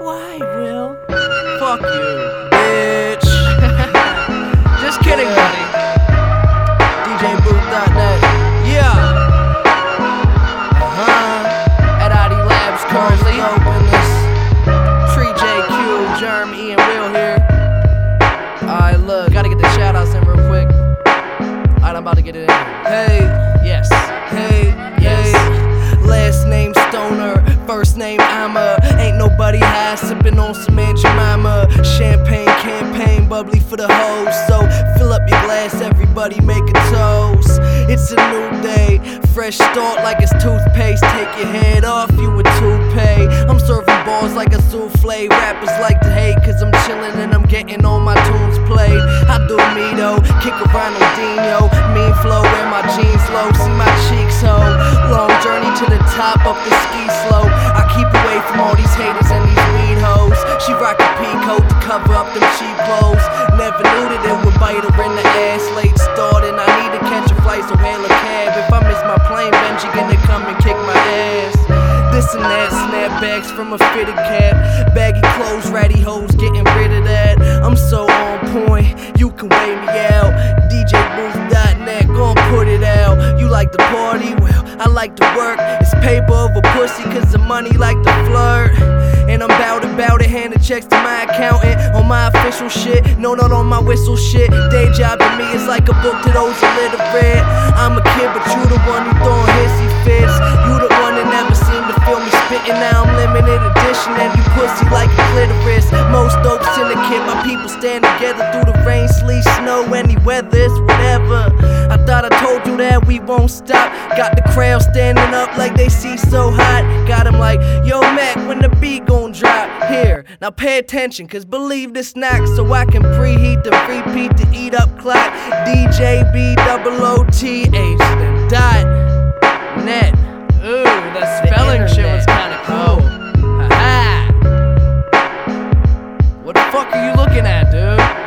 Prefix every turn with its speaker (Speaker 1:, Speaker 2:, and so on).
Speaker 1: Why, Will?
Speaker 2: Fuck you, bitch. Just kidding, buddy. DJBooth.net. Yeah. Uh-huh. At ID Labs currently. Open this. Tree JQ, Germ, E, and Will here. Alright, look, gotta get the shout outs in real quick. Alright, I'm about to get it in. Hey, first name I'ma. Ain't nobody high, sipping on some Aunt Jemima. Champagne campaign, bubbly for the hoes. So fill up your glass, everybody make a toast. It's a new day, fresh start like it's toothpaste. Take your head off, you a toupee. I'm serving balls like a souffle. Rappers like to hate, cause I'm chillin' and I'm getting all my tunes played. I do me though, kick a Ronaldinho. Mean flow my jeans low, see my cheeks ho. In the ass. Late start and I need to catch a flight, so hail a cab. If I miss my plane, Benji gonna come and kick my ass. This and that, snapbacks from a fitted cap. Baggy clothes, ratty hoes, getting rid of that. I'm so on point, you can weigh me out. DJ DJBooth.net, gon' put it out. You like the party? Well, I like to work. It's paper over pussy, cause the money like to flirt. Checks to my accountant on my official shit. No, not on my whistle shit. Day job to me is like a book to those illiterate. I'm a kid, but you the one who throwing hissy fits. You the one that never seemed to feel me spitting. Now I'm limited edition, and you pussy like a clitoris. Most dope syndicate, my people stand together through the rain, sleet, snow, any weather, it's whatever. I thought I told you that we won't stop. Got the crowd standing up like they see so hot. Got 'em like, yo, now pay attention, cause believe this snack so I can preheat the repeat to eat up clack. DJ B double O T H dot net.
Speaker 1: Ooh, the spelling shit was kinda cool. Ha ha! What the fuck are you looking at, dude?